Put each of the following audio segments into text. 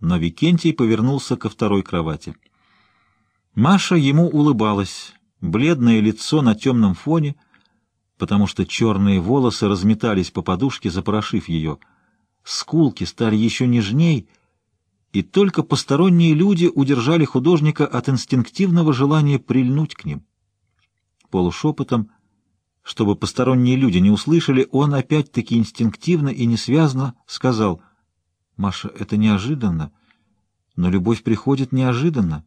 но Викентий повернулся ко второй кровати. Маша ему улыбалась, бледное лицо на темном фоне, потому что черные волосы разметались по подушке, запорошив ее. Скулки стали еще нежней, и только посторонние люди удержали художника от инстинктивного желания прильнуть к ним. Полушепотом, чтобы посторонние люди не услышали, он опять-таки инстинктивно и несвязно сказал, «Маша, это неожиданно, но любовь приходит неожиданно».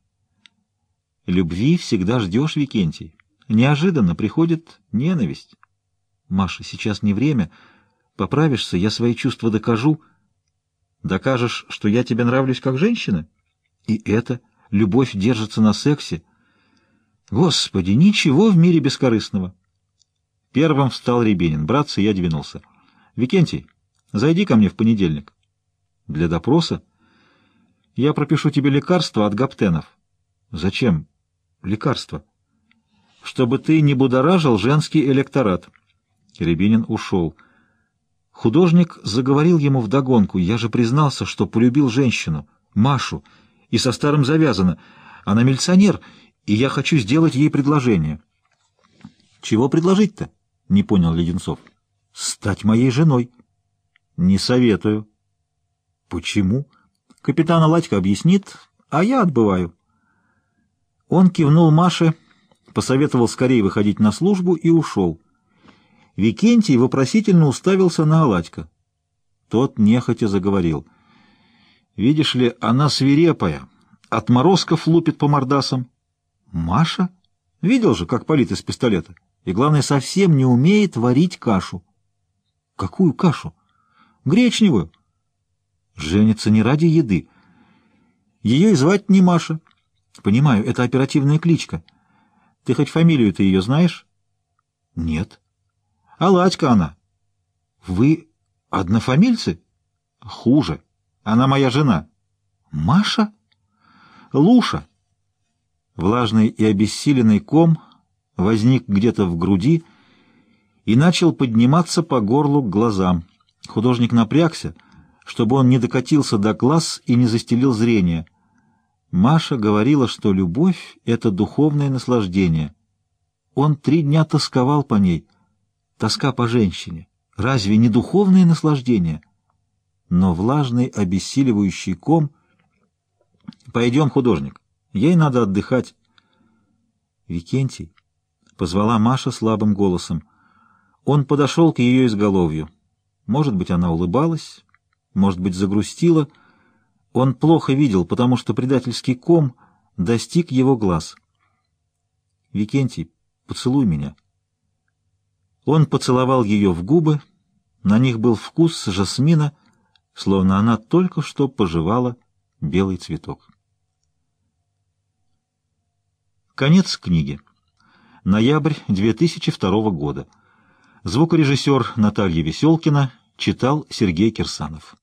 Любви всегда ждешь, Викентий. Неожиданно приходит ненависть. Маша, сейчас не время. Поправишься, я свои чувства докажу. Докажешь, что я тебе нравлюсь как женщина? И это, любовь держится на сексе. Господи, ничего в мире бескорыстного. Первым встал Рябинин. Братцы, я двинулся. Викентий, зайди ко мне в понедельник. Для допроса? Я пропишу тебе лекарство от гаптенов. Зачем? Лекарство. Чтобы ты не будоражил женский электорат. Рябинин ушел. Художник заговорил ему вдогонку. Я же признался, что полюбил женщину, Машу, и со старым завязано. Она милиционер, и я хочу сделать ей предложение. Чего предложить-то? Не понял Леденцов. Стать моей женой. Не советую. Почему? Капитан Ладька объяснит, а я отбываю. Он кивнул Маше, посоветовал скорее выходить на службу и ушел. Викентий вопросительно уставился на Аладька. Тот нехотя заговорил. «Видишь ли, она свирепая, отморозков лупит по мордасам». «Маша? Видел же, как палит из пистолета. И, главное, совсем не умеет варить кашу». «Какую кашу?» «Гречневую». «Женится не ради еды. Ее и звать не Маша». Понимаю, это оперативная кличка. Ты хоть фамилию-то ее знаешь? Нет. А Ладька она. Вы однофамильцы? Хуже. Она моя жена. Маша? Луша. Влажный и обессиленный ком возник где-то в груди и начал подниматься по горлу к глазам. Художник напрягся, чтобы он не докатился до глаз и не застелил зрение — Маша говорила, что любовь — это духовное наслаждение. Он три дня тосковал по ней. Тоска по женщине. Разве не духовное наслаждение? Но влажный, обессиливающий ком... «Пойдем, художник. Ей надо отдыхать». «Викентий», — позвала Маша слабым голосом. Он подошел к ее изголовью. Может быть, она улыбалась, может быть, загрустила — он плохо видел, потому что предательский ком достиг его глаз. «Викентий, поцелуй меня». Он поцеловал ее в губы, на них был вкус жасмина, словно она только что пожевала белый цветок. Конец книги. Ноябрь 2002 года. Звукорежиссер Наталья Веселкина читал Сергей Кирсанов.